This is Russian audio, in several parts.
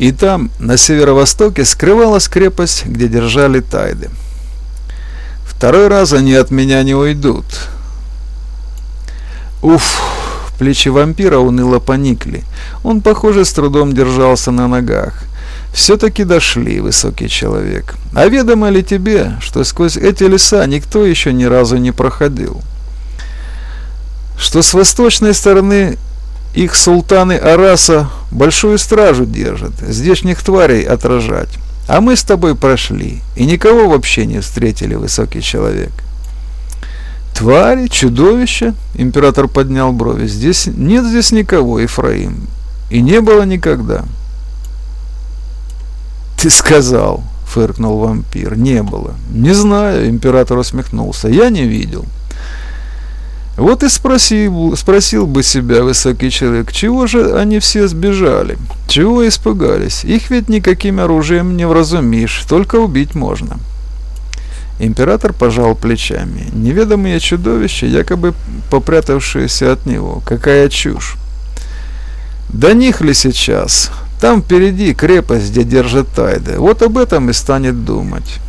И там, на северо-востоке, скрывалась крепость, где держали тайды. Второй раз они от меня не уйдут. Уф, плечи вампира уныло поникли. Он, похоже, с трудом держался на ногах. Все-таки дошли, высокий человек. А ведомо ли тебе, что сквозь эти леса никто еще ни разу не проходил? Что с восточной стороны их султаны Араса большую стражу держат, здешних тварей отражать. А мы с тобой прошли, и никого вообще не встретили, высокий человек. Твари, чудовища, император поднял брови. Здесь нет здесь никого, Ефраим. И не было никогда. Ты сказал, фыркнул вампир. Не было. Не знаю, император усмехнулся. Я не видел. Вот и спросил, спросил бы себя высокий человек, чего же они все сбежали? Чего испугались? Их ведь никаким оружием не вразумишь, только убить можно. Император пожал плечами. Неведомые чудовища, якобы попрятавшиеся от него. Какая чушь. До них ли сейчас? Там впереди крепость, где держат Тайды. Вот об этом и станет думать.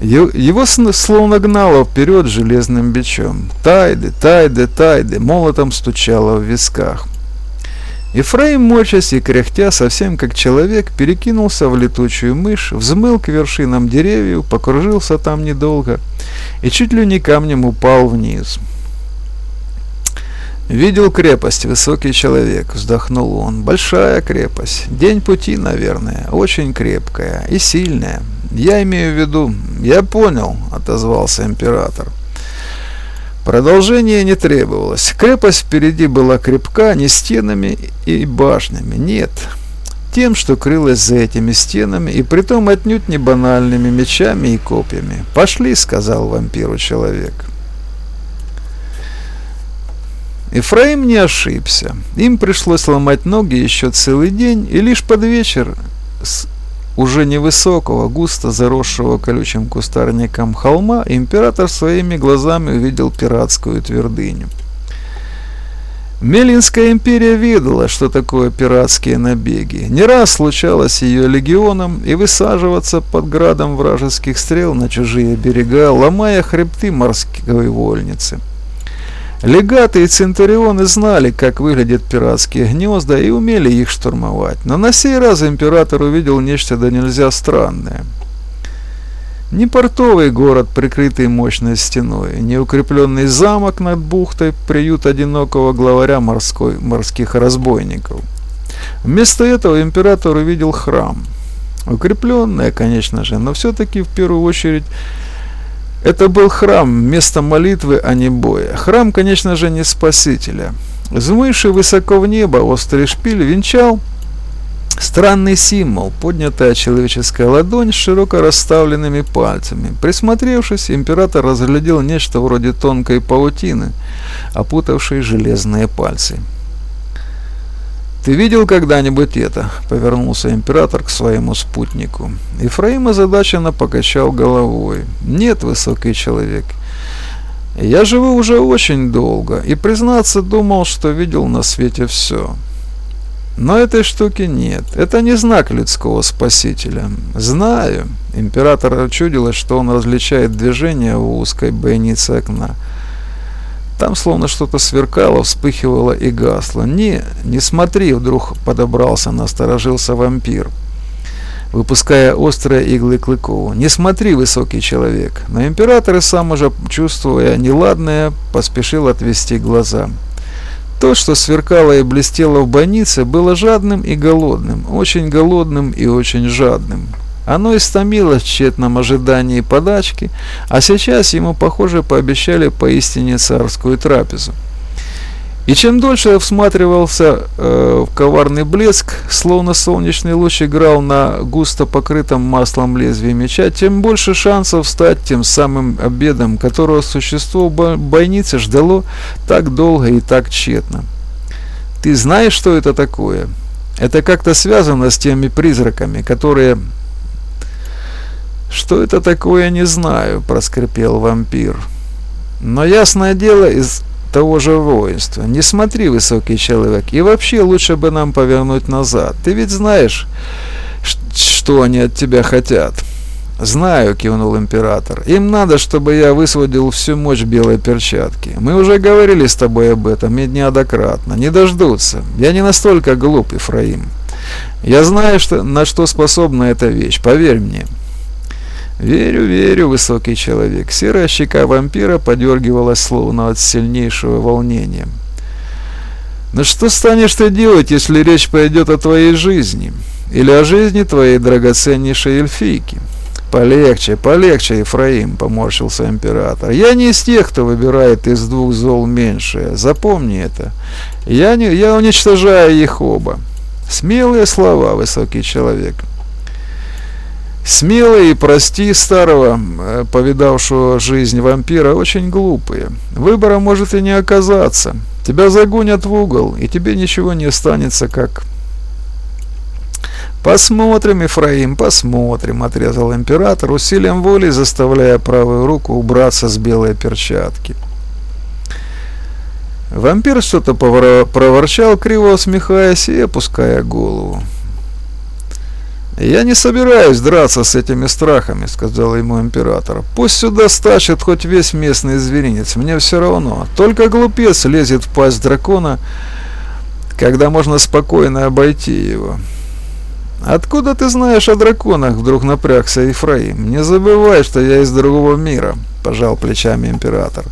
Его словно гнало вперед железным бичом. Тайды, тайды, тайды, молотом стучало в висках. Ефраим, мочась и кряхтя, совсем как человек, перекинулся в летучую мышь, взмыл к вершинам деревьев, покружился там недолго и чуть ли не камнем упал вниз. «Видел крепость, высокий человек», — вздохнул он. «Большая крепость. День пути, наверное. Очень крепкая и сильная. Я имею в виду...» «Я понял», — отозвался император. Продолжение не требовалось. Крепость впереди была крепка не стенами и башнями, нет. Тем, что крылось за этими стенами, и притом отнюдь не банальными мечами и копьями. «Пошли», — сказал вампиру человек. Ефраим не ошибся. Им пришлось ломать ноги еще целый день, и лишь под вечер уже невысокого, густо заросшего колючим кустарником холма император своими глазами увидел пиратскую твердыню. Мелинская империя видела, что такое пиратские набеги. Не раз случалось ее легионам и высаживаться под градом вражеских стрел на чужие берега, ломая хребты морской вольницы. Легаты и центурионы знали, как выглядят пиратские гнезда и умели их штурмовать, но на сей раз император увидел нечто да нельзя странное. Не портовый город, прикрытый мощной стеной, не укрепленный замок над бухтой, приют одинокого главаря морской, морских разбойников. Вместо этого император увидел храм. Укрепленное, конечно же, но все-таки в первую очередь это был храм, место молитвы, а не боя. Храм, конечно же, не спасителя. Взмывший высоко в небо острый шпиль венчал странный символ, поднятая человеческая ладонь с широко расставленными пальцами. Присмотревшись, император разглядел нечто вроде тонкой паутины, опутавшей железные пальцы. «Ты видел когда-нибудь это?» — повернулся император к своему спутнику. Ефраим озадаченно покачал головой. «Нет, высокий человек. Я живу уже очень долго и, признаться, думал, что видел на свете все. Но этой штуки нет. Это не знак людского спасителя. Знаю». Император чудилось, что он различает движение в узкой бойнице окна. Там словно что-то сверкало, вспыхивало и гасло. «Не, не смотри!» — вдруг подобрался, насторожился вампир, выпуская острые иглы Клыкову. «Не смотри, высокий человек!» Но император, и сам уже чувствуя неладное, поспешил отвести глаза. То, что сверкало и блестело в больнице, было жадным и голодным, очень голодным и очень жадным. Оно истомилось в тщетном ожидании подачки, а сейчас ему, похоже, пообещали поистине царскую трапезу. И чем дольше я всматривался э, в коварный блеск, словно солнечный луч играл на густо покрытом маслом лезвии меча, тем больше шансов стать тем самым обедом, которого существо в бойнице ждало так долго и так тщетно. Ты знаешь, что это такое? Это как-то связано с теми призраками, которые «Что это такое, не знаю», — проскрипел вампир. «Но ясное дело, из того же воинства. Не смотри, высокий человек, и вообще лучше бы нам повернуть назад. Ты ведь знаешь, что они от тебя хотят. «Знаю», — кивнул император. «Им надо, чтобы я высвободил всю мощь белой перчатки. Мы уже говорили с тобой об этом и неоднократно. Не дождутся. Я не настолько глуп, Ефраим. Я знаю, что, на что способна эта вещь, поверь мне». «Верю, верю, высокий человек». Серая щека вампира подергивалась словно от сильнейшего волнения. «Но что станешь ты делать, если речь пойдет о твоей жизни? Или о жизни твоей драгоценнейшей эльфийки?» «Полегче, полегче, Ефраим», — поморщился император. «Я не из тех, кто выбирает из двух зол меньшее. Запомни это. Я, не, я уничтожаю их оба». Смелые слова, высокий человек. Смелые и прости старого, э, повидавшего жизнь вампира, очень глупые. Выбора может и не оказаться. Тебя загонят в угол, и тебе ничего не останется, как «Посмотрим, Ефраим, посмотрим», — отрезал император, усилием воли заставляя правую руку убраться с белой перчатки. Вампир что-то проворчал, криво усмехаясь и опуская голову. «Я не собираюсь драться с этими страхами», — сказал ему император. «Пусть сюда стащит хоть весь местный зверинец, мне все равно. Только глупец лезет в пасть дракона, когда можно спокойно обойти его». «Откуда ты знаешь о драконах?» — вдруг напрягся Ефраим. «Не забывай, что я из другого мира», — пожал плечами император.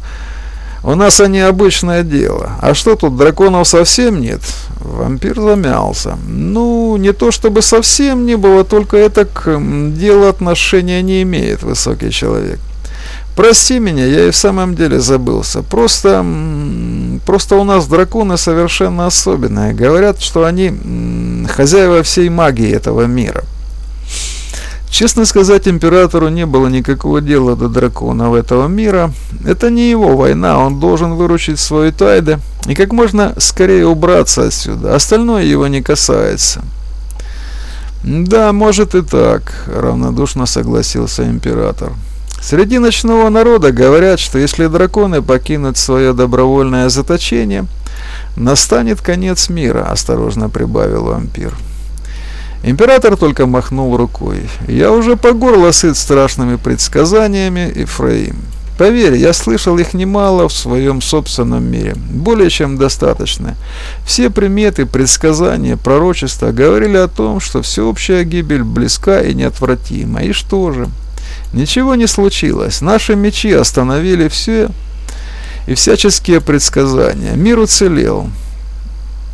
«У нас они обычное дело. А что тут, драконов совсем нет?» Вампир замялся. «Ну, не то чтобы совсем не было, только это к делу отношения не имеет, высокий человек». Прости меня, я и в самом деле забылся. Просто, просто у нас драконы совершенно особенные. Говорят, что они хозяева всей магии этого мира. Честно сказать, императору не было никакого дела до драконов этого мира. Это не его война, он должен выручить свою Тайде и как можно скорее убраться отсюда. Остальное его не касается. «Да, может и так», — равнодушно согласился император. Среди ночного народа говорят, что если драконы покинут свое добровольное заточение, настанет конец мира, осторожно прибавил вампир. Император только махнул рукой. Я уже по горло сыт страшными предсказаниями, Ефраим. Поверь, я слышал их немало в своем собственном мире, более чем достаточно. Все приметы, предсказания, пророчества говорили о том, что всеобщая гибель близка и неотвратима. И что же? Ничего не случилось. Наши мечи остановили все и всяческие предсказания. Мир уцелел.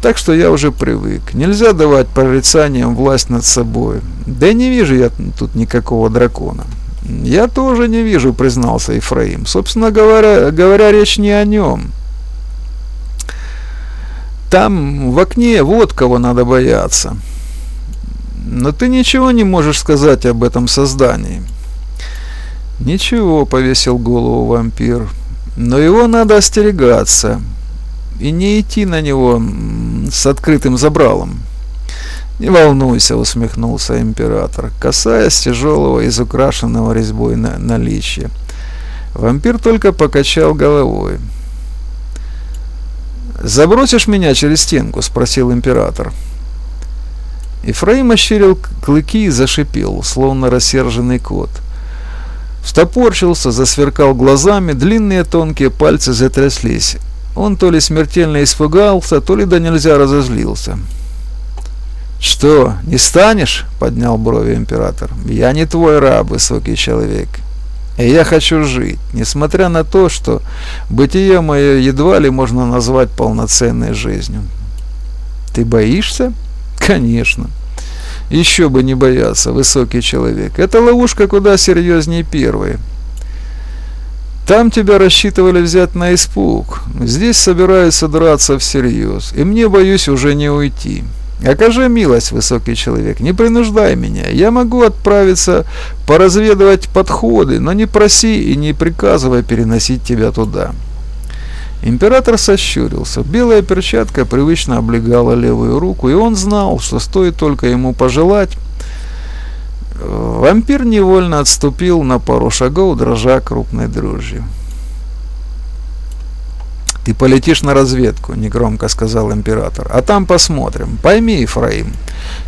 Так что я уже привык. Нельзя давать прорицаниям власть над собой. Да не вижу я тут никакого дракона. Я тоже не вижу, признался Ефраим. Собственно говоря, говоря речь не о нем. Там в окне вот кого надо бояться. Но ты ничего не можешь сказать об этом создании. «Ничего», — повесил голову вампир, — «но его надо остерегаться и не идти на него с открытым забралом». «Не волнуйся», — усмехнулся император, касаясь тяжелого изукрашенного резьбой на наличия. Вампир только покачал головой. «Забросишь меня через стенку?» — спросил император. Ифраим ощерил клыки и зашипел, словно рассерженный кот — Встопорчился, засверкал глазами, длинные тонкие пальцы затряслись. Он то ли смертельно испугался, то ли да нельзя разозлился. «Что, не станешь?» — поднял брови император. «Я не твой раб, высокий человек. И я хочу жить, несмотря на то, что бытие мое едва ли можно назвать полноценной жизнью». «Ты боишься?» «Конечно». Еще бы не бояться, высокий человек. Эта ловушка куда серьезнее первой. Там тебя рассчитывали взять на испуг. Здесь собираются драться всерьез. И мне, боюсь, уже не уйти. Окажи милость, высокий человек, не принуждай меня. Я могу отправиться поразведывать подходы, но не проси и не приказывай переносить тебя туда. Император сощурился. Белая перчатка привычно облегала левую руку, и он знал, что стоит только ему пожелать. Вампир невольно отступил на пару шагов, дрожа крупной дрожью. «Ты полетишь на разведку», — негромко сказал император. «А там посмотрим. Пойми, Ефраим,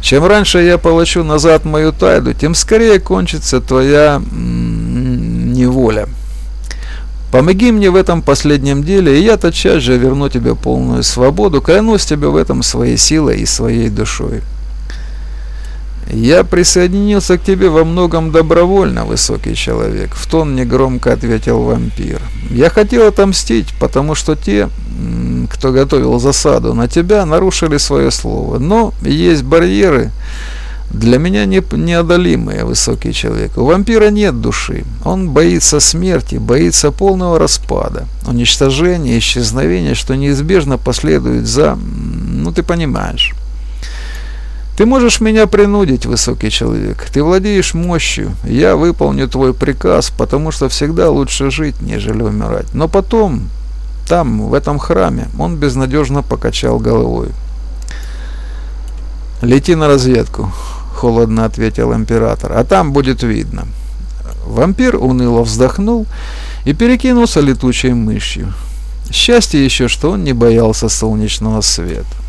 чем раньше я получу назад мою тайду, тем скорее кончится твоя неволя. Помоги мне в этом последнем деле, и я тотчас же верну тебе полную свободу, клянусь тебе в этом своей силой и своей душой». «Я присоединился к тебе во многом добровольно, высокий человек», — в тон негромко ответил вампир. «Я хотел отомстить, потому что те, кто готовил засаду на тебя, нарушили свое слово. Но есть барьеры, для меня не, неодолимые, высокий человек. У вампира нет души. Он боится смерти, боится полного распада, уничтожения, исчезновения, что неизбежно последует за... Ну, ты понимаешь». Ты можешь меня принудить, высокий человек. Ты владеешь мощью. Я выполню твой приказ, потому что всегда лучше жить, нежели умирать. Но потом, там, в этом храме, он безнадежно покачал головой. «Лети на разведку», — холодно ответил император, — «а там будет видно». Вампир уныло вздохнул и перекинулся летучей мышью. Счастье еще, что он не боялся солнечного света.